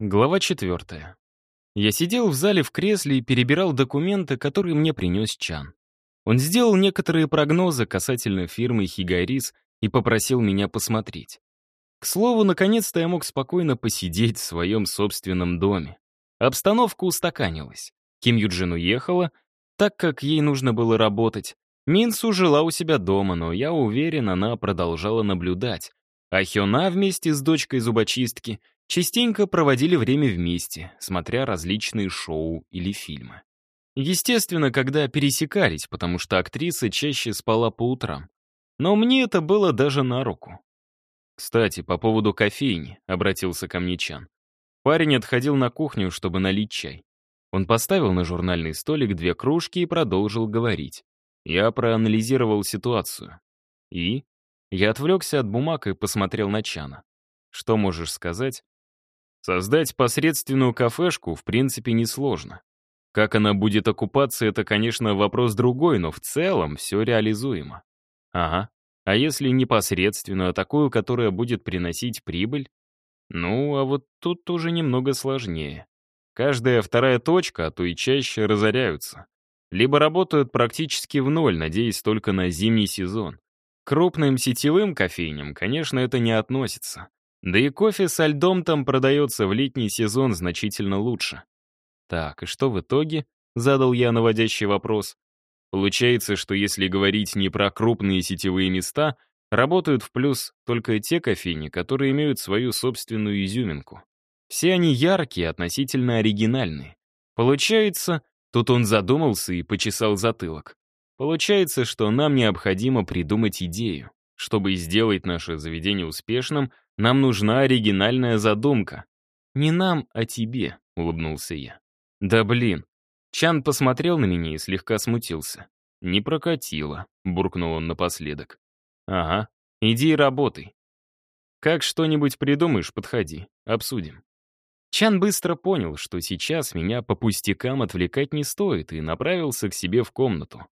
Глава четвертая. Я сидел в зале в кресле и перебирал документы, которые мне принес Чан. Он сделал некоторые прогнозы касательно фирмы Хигайрис и попросил меня посмотреть. К слову, наконец-то я мог спокойно посидеть в своем собственном доме. Обстановка устаканилась. Ким Юджин уехала, так как ей нужно было работать. Минсу жила у себя дома, но я уверен, она продолжала наблюдать. А Хёна вместе с дочкой зубочистки — частенько проводили время вместе, смотря различные шоу или фильмы. Естественно, когда пересекались, потому что актриса чаще спала по утрам. Но мне это было даже на руку. «Кстати, по поводу кофейни», — обратился ко мне Чан. Парень отходил на кухню, чтобы налить чай. Он поставил на журнальный столик две кружки и продолжил говорить. Я проанализировал ситуацию. И? Я отвлекся от бумаг и посмотрел на Чана. Что можешь сказать? Создать посредственную кафешку в принципе несложно. Как она будет окупаться, это, конечно, вопрос другой, но в целом все реализуемо. Ага. А если непосредственную, а такую, которая будет приносить прибыль? Ну, а вот тут уже немного сложнее. Каждая вторая точка, а то и чаще, разоряются. Либо работают практически в ноль, надеясь только на зимний сезон. Крупным сетевым кофейням, конечно, это не относится. Да и кофе со льдом там продается в летний сезон значительно лучше. Так, и что в итоге? Задал я наводящий вопрос. Получается, что если говорить не про крупные сетевые места, работают в плюс только те кофейни, которые имеют свою собственную изюминку. Все они яркие, относительно оригинальные. Получается, тут он задумался и почесал затылок. Получается, что нам необходимо придумать идею. Чтобы сделать наше заведение успешным, нам нужна оригинальная задумка. Не нам, а тебе, улыбнулся я. Да блин. Чан посмотрел на меня и слегка смутился. Не прокатило, буркнул он напоследок. Ага, иди и работай. Как что-нибудь придумаешь, подходи, обсудим. Чан быстро понял, что сейчас меня по пустякам отвлекать не стоит, и направился к себе в комнату.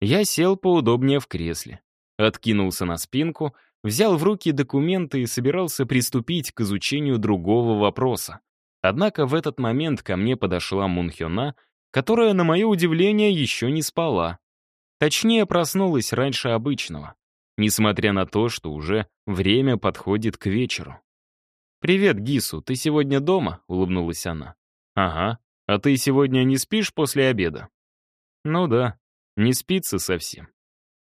Я сел поудобнее в кресле, откинулся на спинку, взял в руки документы и собирался приступить к изучению другого вопроса. Однако в этот момент ко мне подошла Мунхёна, которая, на мое удивление, еще не спала. Точнее, проснулась раньше обычного, несмотря на то, что уже время подходит к вечеру. «Привет, Гису, ты сегодня дома?» — улыбнулась она. «Ага. А ты сегодня не спишь после обеда?» «Ну да, не спится совсем.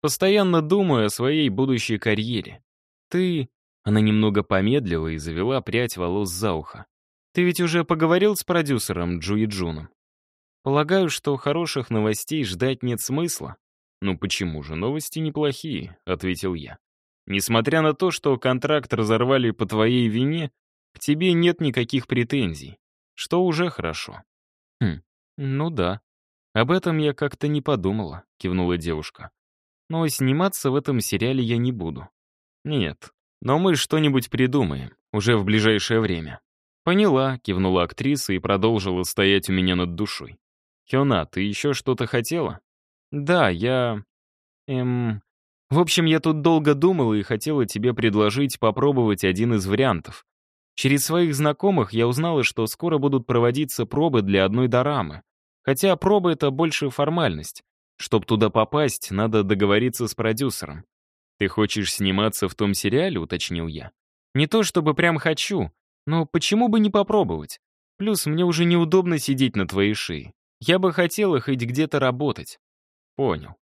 Постоянно думаю о своей будущей карьере. «Ты...» Она немного помедлила и завела прядь волос за ухо. «Ты ведь уже поговорил с продюсером Джуи Джуном?» «Полагаю, что хороших новостей ждать нет смысла». «Ну почему же, новости неплохие», — ответил я. «Несмотря на то, что контракт разорвали по твоей вине, к тебе нет никаких претензий, что уже хорошо». «Хм, ну да. Об этом я как-то не подумала», — кивнула девушка. «Но сниматься в этом сериале я не буду. «Нет, но мы что-нибудь придумаем, уже в ближайшее время». «Поняла», — кивнула актриса и продолжила стоять у меня над душой. «Хёна, ты еще что-то хотела?» «Да, я... Эм... В общем, я тут долго думала и хотела тебе предложить попробовать один из вариантов. Через своих знакомых я узнала, что скоро будут проводиться пробы для одной дорамы. Хотя пробы — это больше формальность. Чтоб туда попасть, надо договориться с продюсером. «Ты хочешь сниматься в том сериале?» — уточнил я. «Не то чтобы прям хочу, но почему бы не попробовать? Плюс мне уже неудобно сидеть на твоей шее. Я бы хотела хоть где-то работать». «Понял.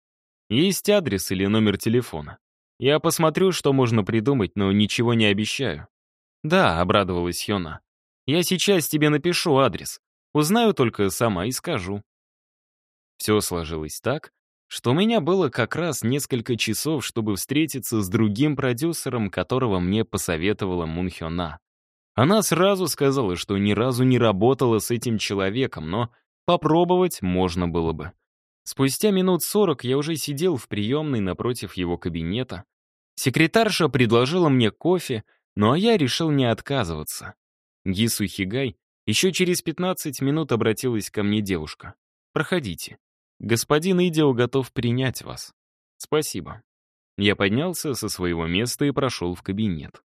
Есть адрес или номер телефона? Я посмотрю, что можно придумать, но ничего не обещаю». «Да», — обрадовалась Йона. «Я сейчас тебе напишу адрес. Узнаю только сама и скажу». Все сложилось так, что у меня было как раз несколько часов, чтобы встретиться с другим продюсером, которого мне посоветовала Мунхёна. Она сразу сказала, что ни разу не работала с этим человеком, но попробовать можно было бы. Спустя минут сорок я уже сидел в приемной напротив его кабинета. Секретарша предложила мне кофе, ну а я решил не отказываться. Гису Хигай еще через 15 минут обратилась ко мне девушка. «Проходите». Господин Идио готов принять вас. Спасибо. Я поднялся со своего места и прошел в кабинет.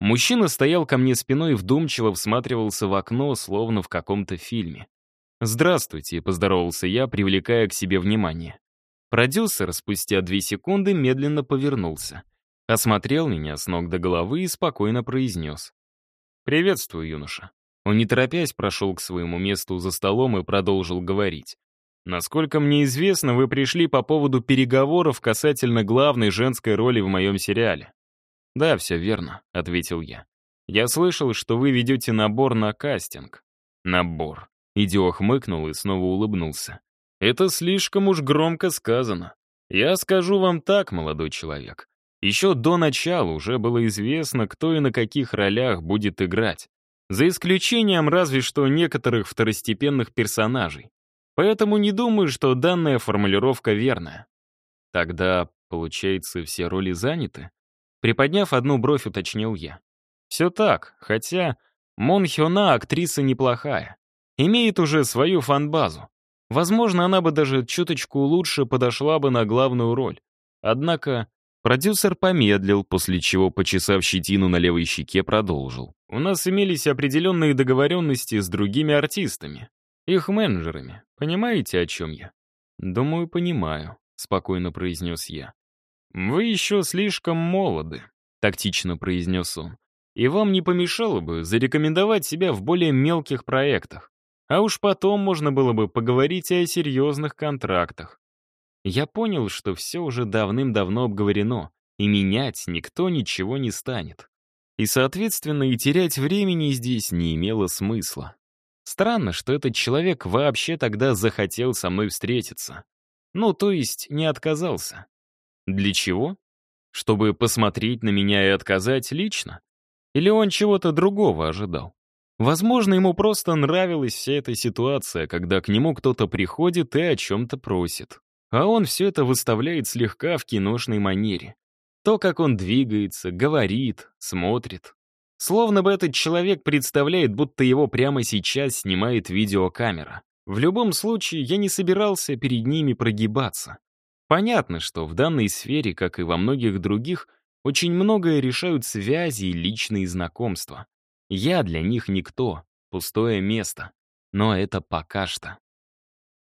Мужчина стоял ко мне спиной и вдумчиво всматривался в окно, словно в каком-то фильме. «Здравствуйте», — поздоровался я, привлекая к себе внимание. Продюсер спустя две секунды медленно повернулся, осмотрел меня с ног до головы и спокойно произнес. «Приветствую, юноша». Он, не торопясь, прошел к своему месту за столом и продолжил говорить. «Насколько мне известно, вы пришли по поводу переговоров касательно главной женской роли в моем сериале». «Да, все верно», — ответил я. «Я слышал, что вы ведете набор на кастинг». «Набор». Идио хмыкнул и снова улыбнулся. Это слишком уж громко сказано. Я скажу вам так, молодой человек. Еще до начала уже было известно, кто и на каких ролях будет играть. За исключением разве что некоторых второстепенных персонажей. Поэтому не думаю, что данная формулировка верная. Тогда, получается, все роли заняты? Приподняв одну бровь, уточнил я. Все так, хотя Мон Хёна актриса неплохая. Имеет уже свою фан-базу. Возможно, она бы даже чуточку лучше подошла бы на главную роль. Однако продюсер помедлил, после чего, почесав щетину на левой щеке, продолжил. У нас имелись определенные договоренности с другими артистами, их менеджерами. Понимаете, о чем я? Думаю, понимаю, спокойно произнес я. Вы еще слишком молоды, тактично произнес он. И вам не помешало бы зарекомендовать себя в более мелких проектах. А уж потом можно было бы поговорить о серьезных контрактах. Я понял, что все уже давным-давно обговорено, и менять никто ничего не станет. И, соответственно, и терять времени здесь не имело смысла. Странно, что этот человек вообще тогда захотел со мной встретиться. Ну, то есть не отказался. Для чего? Чтобы посмотреть на меня и отказать лично? Или он чего-то другого ожидал? Возможно, ему просто нравилась вся эта ситуация, когда к нему кто-то приходит и о чем-то просит. А он все это выставляет слегка в киношной манере. То, как он двигается, говорит, смотрит. Словно бы этот человек представляет, будто его прямо сейчас снимает видеокамера. В любом случае, я не собирался перед ними прогибаться. Понятно, что в данной сфере, как и во многих других, очень многое решают связи и личные знакомства. Я для них никто, пустое место. Но это пока что.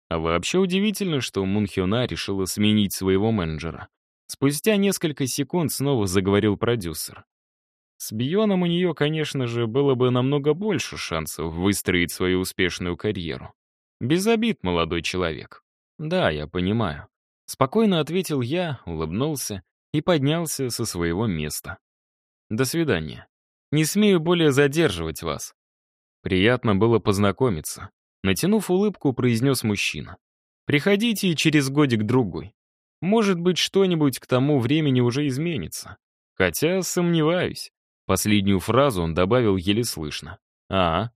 А вообще удивительно, что Мунхёна решила сменить своего менеджера. Спустя несколько секунд снова заговорил продюсер. С Бионом у нее, конечно же, было бы намного больше шансов выстроить свою успешную карьеру. Без обид, молодой человек. Да, я понимаю. Спокойно ответил я, улыбнулся и поднялся со своего места. До свидания. Не смею более задерживать вас. Приятно было познакомиться. Натянув улыбку, произнес мужчина. Приходите через годик-другой. Может быть, что-нибудь к тому времени уже изменится. Хотя сомневаюсь. Последнюю фразу он добавил еле слышно. А,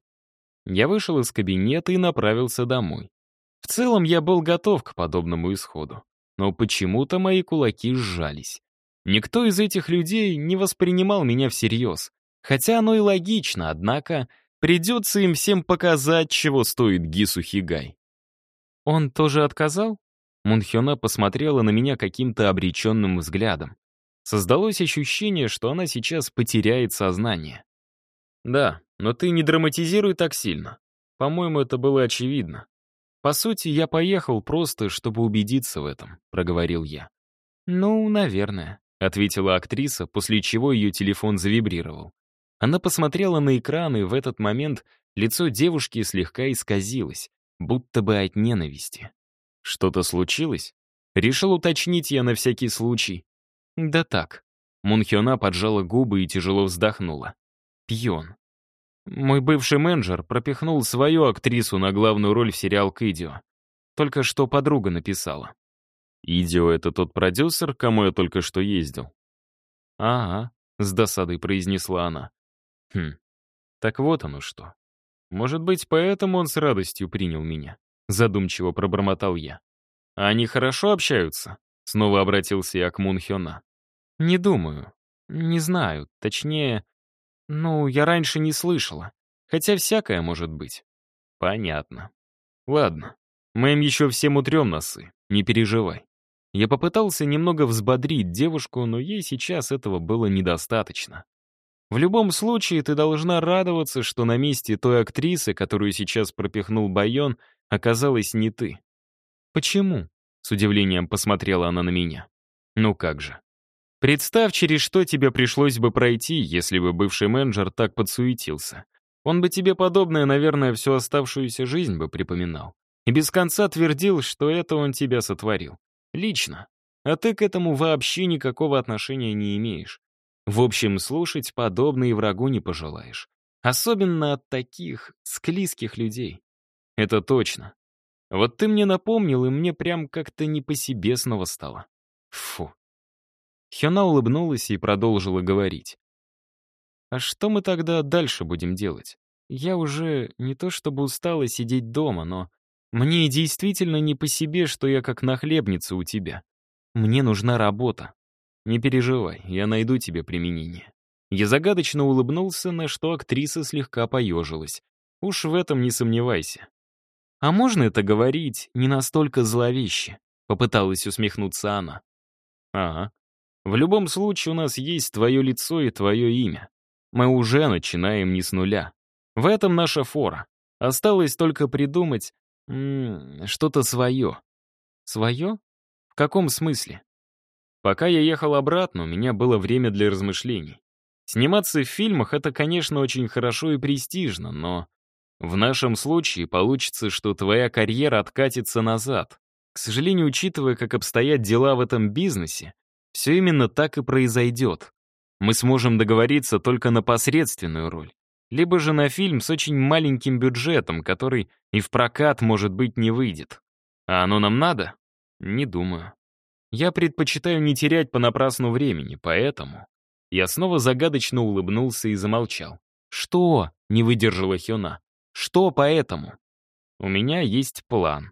Я вышел из кабинета и направился домой. В целом я был готов к подобному исходу. Но почему-то мои кулаки сжались. Никто из этих людей не воспринимал меня всерьез. Хотя оно и логично, однако придется им всем показать, чего стоит Гису Хигай. «Он тоже отказал?» Мунхёна посмотрела на меня каким-то обреченным взглядом. Создалось ощущение, что она сейчас потеряет сознание. «Да, но ты не драматизируй так сильно. По-моему, это было очевидно. По сути, я поехал просто, чтобы убедиться в этом», — проговорил я. «Ну, наверное», — ответила актриса, после чего ее телефон завибрировал. Она посмотрела на экран, и в этот момент лицо девушки слегка исказилось, будто бы от ненависти. Что-то случилось? Решил уточнить я на всякий случай. Да так. Мунхёна поджала губы и тяжело вздохнула. Пьон. Мой бывший менеджер пропихнул свою актрису на главную роль в сериал «Кидио». Только что подруга написала. «Идио — это тот продюсер, кому я только что ездил?» «Ага», — с досадой произнесла она. Хм, так вот оно что. Может быть, поэтому он с радостью принял меня. Задумчиво пробормотал я. А они хорошо общаются? Снова обратился я к Мун Хёна. Не думаю. Не знаю. Точнее, ну, я раньше не слышала. Хотя всякое может быть. Понятно. Ладно. Мы им еще всем утрем носы. Не переживай. Я попытался немного взбодрить девушку, но ей сейчас этого было недостаточно. В любом случае, ты должна радоваться, что на месте той актрисы, которую сейчас пропихнул Байон, оказалась не ты. Почему? С удивлением посмотрела она на меня. Ну как же. Представь, через что тебе пришлось бы пройти, если бы бывший менеджер так подсуетился. Он бы тебе подобное, наверное, всю оставшуюся жизнь бы припоминал. И без конца твердил, что это он тебя сотворил. Лично. А ты к этому вообще никакого отношения не имеешь. В общем, слушать подобное врагу не пожелаешь. Особенно от таких склизких людей. Это точно. Вот ты мне напомнил, и мне прям как-то не по себе снова стало. Фу. Хёна улыбнулась и продолжила говорить. «А что мы тогда дальше будем делать? Я уже не то чтобы устала сидеть дома, но мне действительно не по себе, что я как нахлебница у тебя. Мне нужна работа. Не переживай, я найду тебе применение». Я загадочно улыбнулся, на что актриса слегка поежилась. Уж в этом не сомневайся. «А можно это говорить не настолько зловеще?» — попыталась усмехнуться она. «Ага. В любом случае у нас есть твое лицо и твое имя. Мы уже начинаем не с нуля. В этом наша фора. Осталось только придумать что-то свое». «Свое? В каком смысле?» Пока я ехал обратно, у меня было время для размышлений. Сниматься в фильмах — это, конечно, очень хорошо и престижно, но в нашем случае получится, что твоя карьера откатится назад. К сожалению, учитывая, как обстоят дела в этом бизнесе, все именно так и произойдет. Мы сможем договориться только на посредственную роль. Либо же на фильм с очень маленьким бюджетом, который и в прокат, может быть, не выйдет. А оно нам надо? Не думаю. Я предпочитаю не терять понапрасну времени, поэтому... Я снова загадочно улыбнулся и замолчал. «Что?» — не выдержала Хёна. «Что поэтому?» «У меня есть план.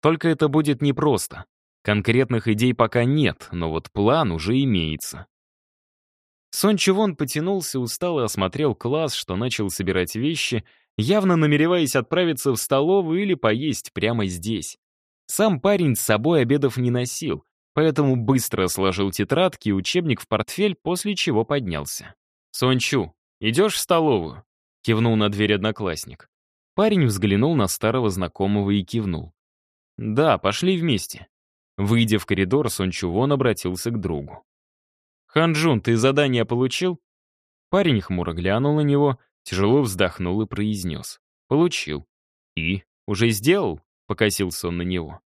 Только это будет непросто. Конкретных идей пока нет, но вот план уже имеется». Сон Чивон потянулся, устал и осмотрел класс, что начал собирать вещи, явно намереваясь отправиться в столовую или поесть прямо здесь. Сам парень с собой обедов не носил, поэтому быстро сложил тетрадки и учебник в портфель, после чего поднялся. «Сончу, идешь в столовую?» — кивнул на дверь одноклассник. Парень взглянул на старого знакомого и кивнул. «Да, пошли вместе». Выйдя в коридор, Сончувон обратился к другу. «Ханджун, ты задание получил?» Парень хмуро глянул на него, тяжело вздохнул и произнес. «Получил». «И? Уже сделал?» — покосился он на него.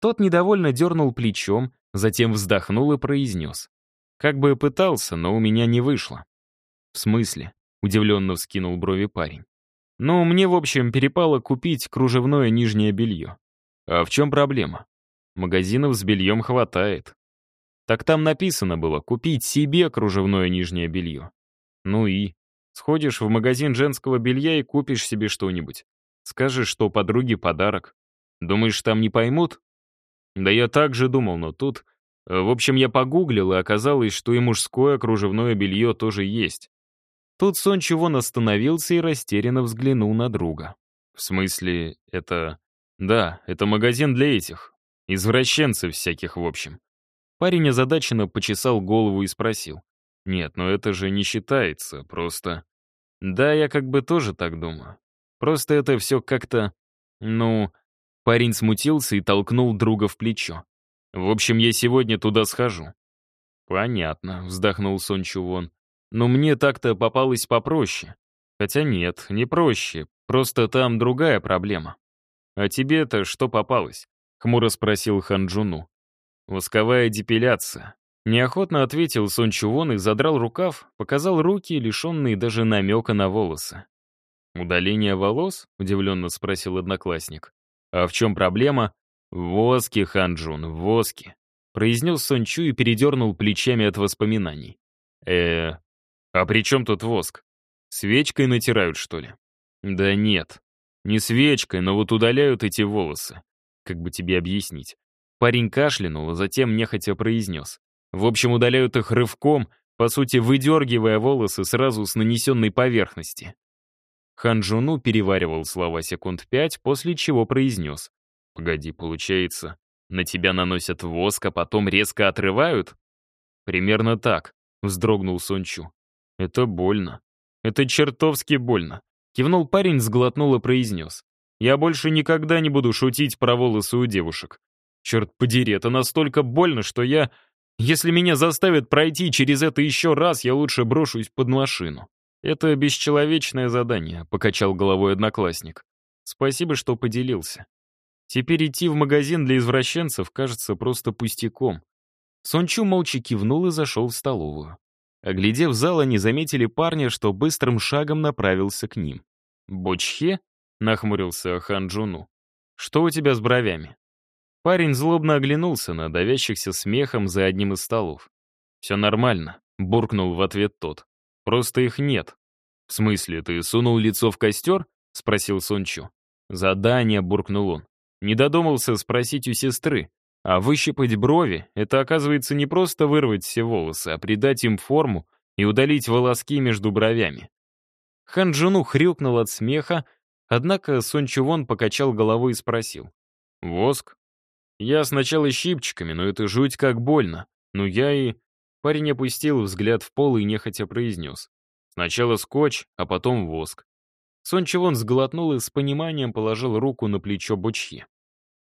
Тот недовольно дернул плечом, затем вздохнул и произнес. «Как бы пытался, но у меня не вышло». «В смысле?» — удивленно вскинул брови парень. «Ну, мне, в общем, перепало купить кружевное нижнее белье. А в чем проблема? Магазинов с бельем хватает. Так там написано было «купить себе кружевное нижнее белье». Ну и? Сходишь в магазин женского белья и купишь себе что-нибудь. Скажешь, что подруге подарок. Думаешь, там не поймут? Да я так же думал, но тут... Э, в общем, я погуглил, и оказалось, что и мужское кружевное белье тоже есть. Тут Сон Чивон остановился и растерянно взглянул на друга. В смысле, это... Да, это магазин для этих. Извращенцев всяких, в общем. Парень озадаченно почесал голову и спросил. Нет, но это же не считается, просто... Да, я как бы тоже так думаю. Просто это все как-то... Ну, Парень смутился и толкнул друга в плечо. «В общем, я сегодня туда схожу». «Понятно», — вздохнул Сон Чувон. «Но мне так-то попалось попроще. Хотя нет, не проще, просто там другая проблема». «А тебе-то что попалось?» — хмуро спросил Ханджуну. «Восковая депиляция». Неохотно ответил Сон Чувон и задрал рукав, показал руки, лишенные даже намека на волосы. «Удаление волос?» — удивленно спросил одноклассник. «А в чем проблема?» «В воске, Ханджун, в воске», — произнес Сончу и передернул плечами от воспоминаний. э а при чем тут воск? Свечкой натирают, что ли?» «Да нет, не свечкой, но вот удаляют эти волосы. Как бы тебе объяснить?» Парень кашлянул, а затем нехотя произнес. В общем, удаляют их рывком, по сути, выдергивая волосы сразу с нанесенной поверхности. Ханжуну переваривал слова секунд пять, после чего произнес. «Погоди, получается, на тебя наносят воск, а потом резко отрывают?» «Примерно так», — вздрогнул Сончу. Это больно. Это чертовски больно. Кивнул парень, сглотнул и произнес. Я больше никогда не буду шутить про волосы у девушек. Черт подери, это настолько больно, что я... Если меня заставят пройти через это еще раз, я лучше брошусь под машину. Это бесчеловечное задание, покачал головой одноклассник. Спасибо, что поделился. Теперь идти в магазин для извращенцев кажется просто пустяком. Сончу молча кивнул и зашел в столовую. Оглядев зал, они заметили парня, что быстрым шагом направился к ним. «Бочхе?» — нахмурился Хан Джуну. «Что у тебя с бровями?» Парень злобно оглянулся на давящихся смехом за одним из столов. «Все нормально», — буркнул в ответ тот. «Просто их нет». «В смысле, ты сунул лицо в костер?» — спросил Сончу. «Задание», — буркнул он. Не додумался спросить у сестры. А выщипать брови — это, оказывается, не просто вырвать все волосы, а придать им форму и удалить волоски между бровями. Хан Джуну хрюкнул от смеха, однако Сон Чувон покачал головой и спросил. «Воск?» «Я сначала щипчиками, но это жуть как больно. Ну я и...» Парень опустил взгляд в пол и нехотя произнес. «Сначала скотч, а потом воск». Сон Чувон сглотнул и с пониманием положил руку на плечо Бочье.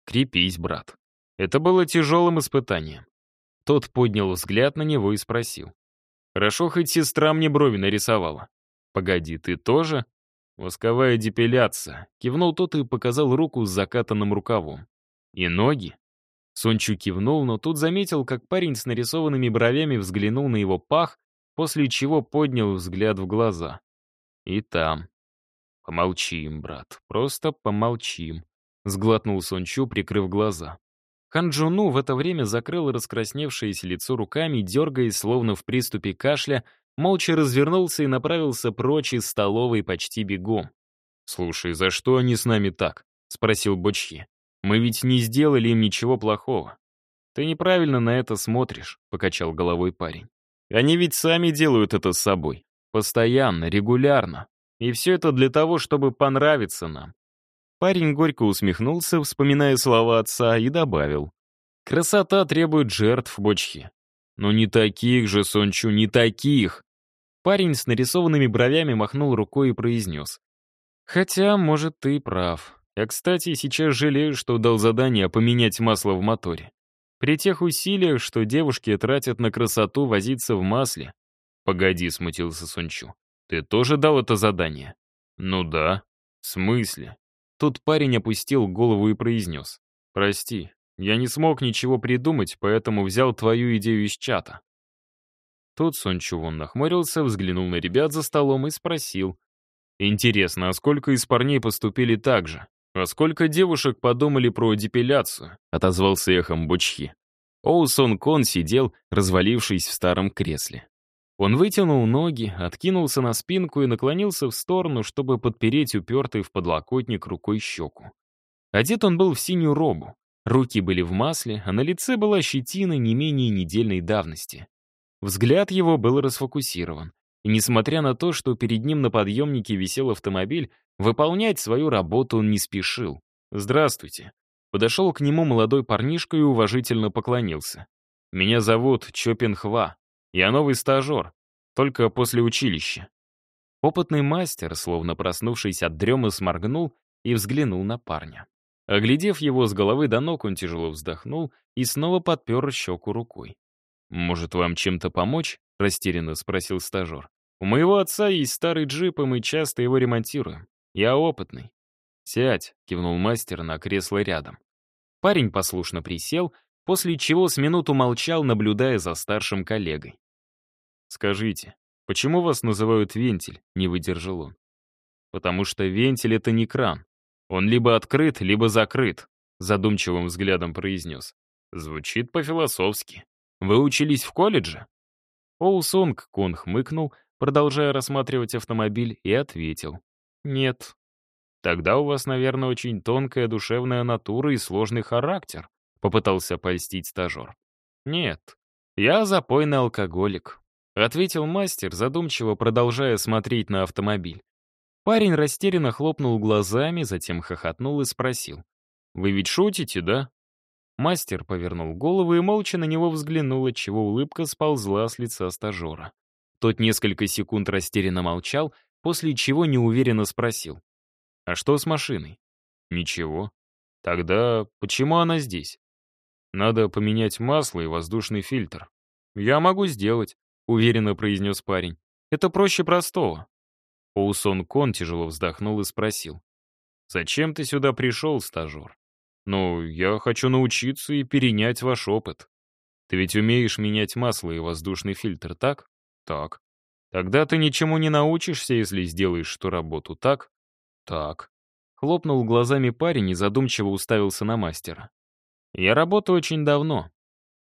«Крепись, брат». Это было тяжелым испытанием. Тот поднял взгляд на него и спросил. «Хорошо, хоть сестра мне брови нарисовала». «Погоди, ты тоже?» «Восковая депиляция», — кивнул тот и показал руку с закатанным рукавом. «И ноги?» Сончу кивнул, но тут заметил, как парень с нарисованными бровями взглянул на его пах, после чего поднял взгляд в глаза. «И там». «Помолчим, брат, просто помолчим», — сглотнул Сончу, прикрыв глаза. Ханджуну в это время закрыл раскрасневшееся лицо руками, дергаясь, словно в приступе кашля, молча развернулся и направился прочь из столовой почти бегом. «Слушай, за что они с нами так?» — спросил Бочхи. «Мы ведь не сделали им ничего плохого». «Ты неправильно на это смотришь», — покачал головой парень. «Они ведь сами делают это с собой. Постоянно, регулярно. И все это для того, чтобы понравиться нам. Парень горько усмехнулся, вспоминая слова отца, и добавил. «Красота требует жертв, бочки. Но не таких же, Сончу, не таких!» Парень с нарисованными бровями махнул рукой и произнес. «Хотя, может, ты прав. Я, кстати, сейчас жалею, что дал задание поменять масло в моторе. При тех усилиях, что девушки тратят на красоту возиться в масле». «Погоди», — смутился Сончу. «Ты тоже дал это задание?» «Ну да». «В смысле?» Тут парень опустил голову и произнес. «Прости, я не смог ничего придумать, поэтому взял твою идею из чата». Тут Сон Чувон нахмурился, взглянул на ребят за столом и спросил. «Интересно, а сколько из парней поступили так же? А сколько девушек подумали про депиляцию?» — отозвался эхом Бучхи. Оу Сон Кон сидел, развалившись в старом кресле. Он вытянул ноги, откинулся на спинку и наклонился в сторону, чтобы подпереть упертый в подлокотник рукой щеку. Одет он был в синюю робу. Руки были в масле, а на лице была щетина не менее недельной давности. Взгляд его был расфокусирован. И несмотря на то, что перед ним на подъемнике висел автомобиль, выполнять свою работу он не спешил. «Здравствуйте». Подошел к нему молодой парнишка и уважительно поклонился. «Меня зовут Чопин Хва. Я новый стажер, только после училища. Опытный мастер, словно проснувшись от дремы, сморгнул и взглянул на парня. Оглядев его с головы до ног, он тяжело вздохнул и снова подпер щеку рукой. «Может, вам чем-то помочь?» — растерянно спросил стажер. «У моего отца есть старый джип, и мы часто его ремонтируем. Я опытный». «Сядь», — кивнул мастер на кресло рядом. Парень послушно присел, после чего с минуту молчал, наблюдая за старшим коллегой. «Скажите, почему вас называют вентиль?» — не выдержал он. «Потому что вентиль — это не кран. Он либо открыт, либо закрыт», — задумчивым взглядом произнес. «Звучит по-философски. Вы учились в колледже?» Оусонг Кон хмыкнул, продолжая рассматривать автомобиль, и ответил. «Нет». «Тогда у вас, наверное, очень тонкая душевная натура и сложный характер», — попытался польстить стажер. «Нет, я запойный алкоголик. — ответил мастер, задумчиво продолжая смотреть на автомобиль. Парень растерянно хлопнул глазами, затем хохотнул и спросил. «Вы ведь шутите, да?» Мастер повернул голову и молча на него взглянул, отчего улыбка сползла с лица стажера. Тот несколько секунд растерянно молчал, после чего неуверенно спросил. «А что с машиной?» «Ничего. Тогда почему она здесь?» «Надо поменять масло и воздушный фильтр». «Я могу сделать», — уверенно произнес парень. «Это проще простого». Оусон Кон тяжело вздохнул и спросил. «Зачем ты сюда пришел, стажер?» «Ну, я хочу научиться и перенять ваш опыт. Ты ведь умеешь менять масло и воздушный фильтр, так?» «Так». «Тогда ты ничему не научишься, если сделаешь эту работу, так?» «Так». Хлопнул глазами парень и задумчиво уставился на мастера. «Я работаю очень давно.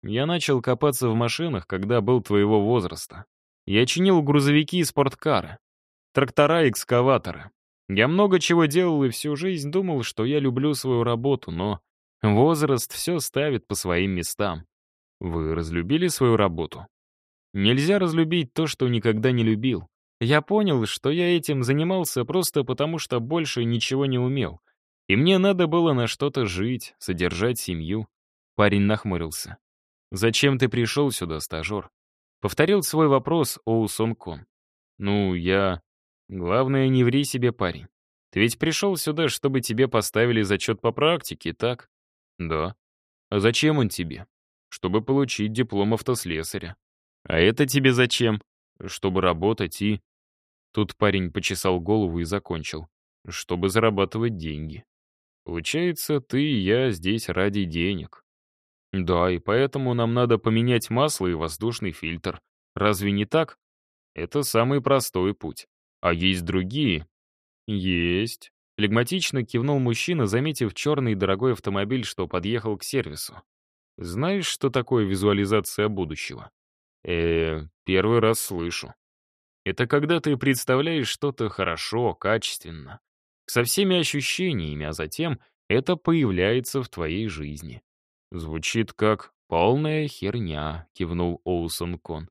Я начал копаться в машинах, когда был твоего возраста. Я чинил грузовики и спорткары, трактора и экскаваторы. Я много чего делал и всю жизнь думал, что я люблю свою работу, но возраст все ставит по своим местам. Вы разлюбили свою работу? Нельзя разлюбить то, что никогда не любил. Я понял, что я этим занимался просто потому, что больше ничего не умел. И мне надо было на что-то жить, содержать семью. Парень нахмурился. «Зачем ты пришел сюда, стажер?» Повторил свой вопрос Оусон Кон. «Ну, я...» «Главное, не ври себе, парень. Ты ведь пришел сюда, чтобы тебе поставили зачет по практике, так?» «Да». «А зачем он тебе?» «Чтобы получить диплом автослесаря». «А это тебе зачем?» «Чтобы работать и...» Тут парень почесал голову и закончил. «Чтобы зарабатывать деньги». «Получается, ты и я здесь ради денег». «Да, и поэтому нам надо поменять масло и воздушный фильтр. Разве не так?» «Это самый простой путь. А есть другие? Есть. Флегматично кивнул мужчина, заметив черный дорогой автомобиль, что подъехал к сервису. Знаешь, что такое визуализация будущего? Э, первый раз слышу. Это когда ты представляешь что-то хорошо, качественно, со всеми ощущениями, а затем это появляется в твоей жизни. Звучит как «полная херня», — кивнул Оусон Кон.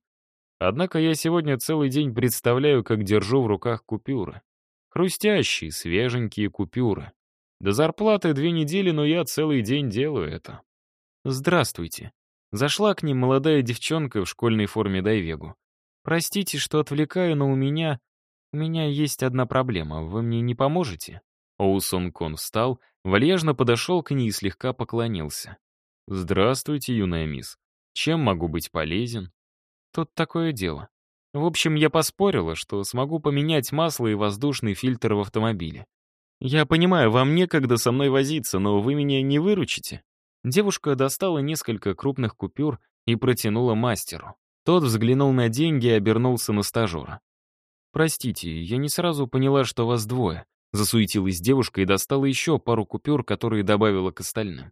Однако я сегодня целый день представляю, как держу в руках купюры. Хрустящие, свеженькие купюры. До зарплаты две недели, но я целый день делаю это. Здравствуйте. Зашла к ним молодая девчонка в школьной форме Дайвегу. Простите, что отвлекаю, но у меня... У меня есть одна проблема. Вы мне не поможете? Оусон Кон встал, вальяжно подошел к ней и слегка поклонился. «Здравствуйте, юная мисс. Чем могу быть полезен?» Тут такое дело. В общем, я поспорила, что смогу поменять масло и воздушный фильтр в автомобиле. Я понимаю, вам некогда со мной возиться, но вы меня не выручите. Девушка достала несколько крупных купюр и протянула мастеру. Тот взглянул на деньги и обернулся на стажера. «Простите, я не сразу поняла, что вас двое», — засуетилась девушка и достала еще пару купюр, которые добавила к остальным.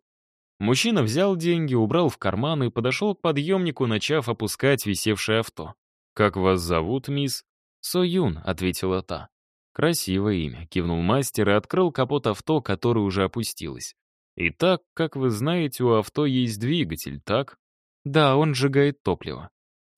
Мужчина взял деньги, убрал в карман и подошел к подъемнику, начав опускать висевшее авто. «Как вас зовут, мисс?» «Союн», — ответила та. «Красивое имя», — кивнул мастер и открыл капот авто, которое уже опустилось. «Итак, как вы знаете, у авто есть двигатель, так?» «Да, он сжигает топливо».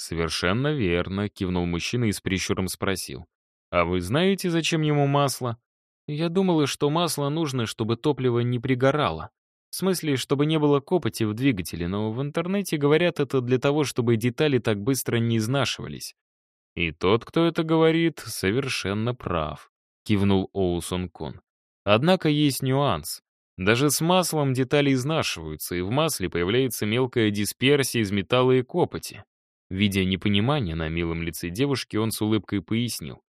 «Совершенно верно», — кивнул мужчина и с прищуром спросил. «А вы знаете, зачем ему масло?» «Я думала, что масло нужно, чтобы топливо не пригорало», в смысле, чтобы не было копоти в двигателе, но в интернете говорят это для того, чтобы детали так быстро не изнашивались. И тот, кто это говорит, совершенно прав, кивнул Оусон Кон. Однако есть нюанс. Даже с маслом детали изнашиваются, и в масле появляется мелкая дисперсия из металла и копоти. Видя непонимание на милом лице девушки, он с улыбкой пояснил.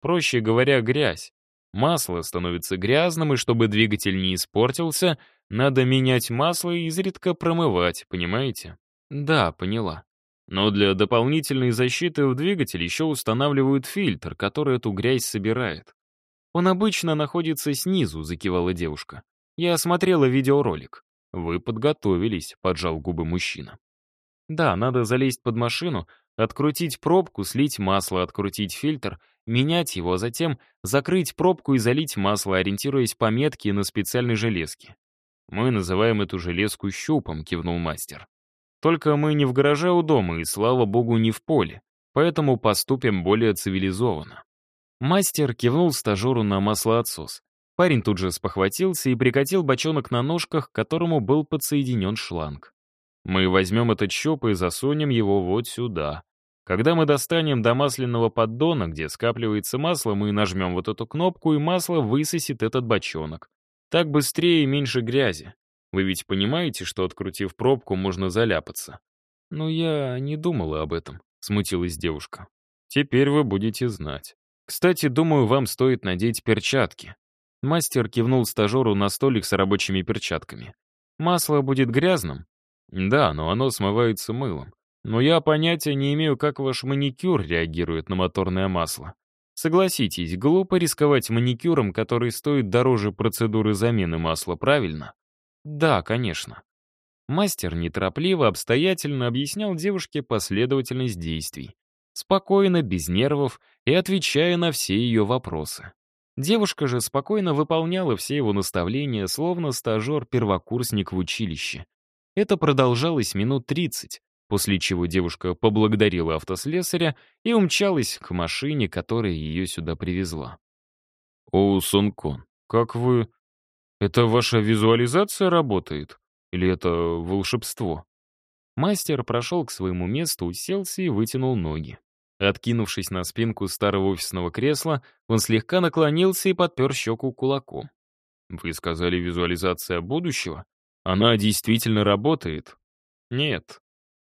Проще говоря, грязь. Масло становится грязным, и чтобы двигатель не испортился, надо менять масло и изредка промывать, понимаете? Да, поняла. Но для дополнительной защиты в двигатель еще устанавливают фильтр, который эту грязь собирает. Он обычно находится снизу, закивала девушка. Я осмотрела видеоролик. Вы подготовились, поджал губы мужчина. Да, надо залезть под машину, открутить пробку, слить масло, открутить фильтр, менять его, а затем закрыть пробку и залить масло, ориентируясь по метке на специальной железке. «Мы называем эту железку щупом», — кивнул мастер. «Только мы не в гараже у дома и, слава богу, не в поле, поэтому поступим более цивилизованно». Мастер кивнул стажеру на маслоотсос. Парень тут же спохватился и прикатил бочонок на ножках, к которому был подсоединен шланг. «Мы возьмем этот щуп и засунем его вот сюда». Когда мы достанем до масляного поддона, где скапливается масло, мы нажмем вот эту кнопку, и масло высосет этот бочонок. Так быстрее и меньше грязи. Вы ведь понимаете, что, открутив пробку, можно заляпаться? «Ну, я не думала об этом», — смутилась девушка. «Теперь вы будете знать. Кстати, думаю, вам стоит надеть перчатки». Мастер кивнул стажеру на столик с рабочими перчатками. «Масло будет грязным?» «Да, но оно смывается мылом. Но я понятия не имею, как ваш маникюр реагирует на моторное масло. Согласитесь, глупо рисковать маникюром, который стоит дороже процедуры замены масла, правильно? Да, конечно. Мастер неторопливо, обстоятельно объяснял девушке последовательность действий. Спокойно, без нервов и отвечая на все ее вопросы. Девушка же спокойно выполняла все его наставления, словно стажер-первокурсник в училище. Это продолжалось минут тридцать, после чего девушка поблагодарила автослесаря и умчалась к машине, которая ее сюда привезла. «О, Сонкон, как вы... Это ваша визуализация работает? Или это волшебство?» Мастер прошел к своему месту, уселся и вытянул ноги. Откинувшись на спинку старого офисного кресла, он слегка наклонился и подпер щеку кулаком. «Вы сказали визуализация будущего? Она действительно работает?» «Нет,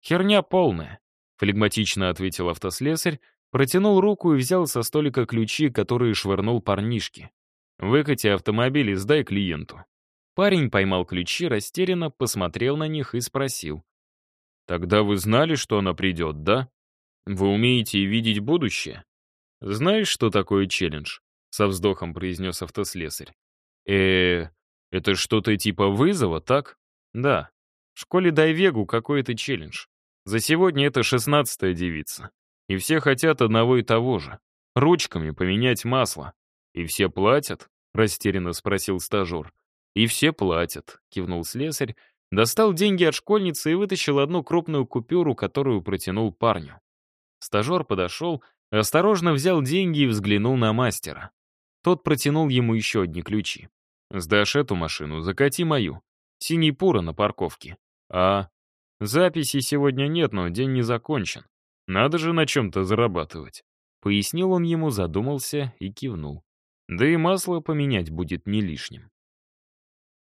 «Херня полная», — флегматично ответил автослесарь, протянул руку и взял со столика ключи, которые швырнул парнишке. «Выкати автомобиль и сдай клиенту». Парень поймал ключи, растерянно посмотрел на них и спросил. «Тогда вы знали, что она придет, да? Вы умеете видеть будущее?» «Знаешь, что такое челлендж?» — со вздохом произнес автослесарь. э это что-то типа вызова, так?» «Да. В школе Дайвегу какой-то челлендж. За сегодня это шестнадцатая девица. И все хотят одного и того же. Ручками поменять масло. И все платят? Растерянно спросил стажер. И все платят, кивнул слесарь, достал деньги от школьницы и вытащил одну крупную купюру, которую протянул парню. Стажер подошел, осторожно взял деньги и взглянул на мастера. Тот протянул ему еще одни ключи. «Сдашь эту машину, закати мою. Синий пура на парковке. А Записей сегодня нет, но день не закончен. Надо же на чем-то зарабатывать. Пояснил он ему, задумался и кивнул. Да и масло поменять будет не лишним.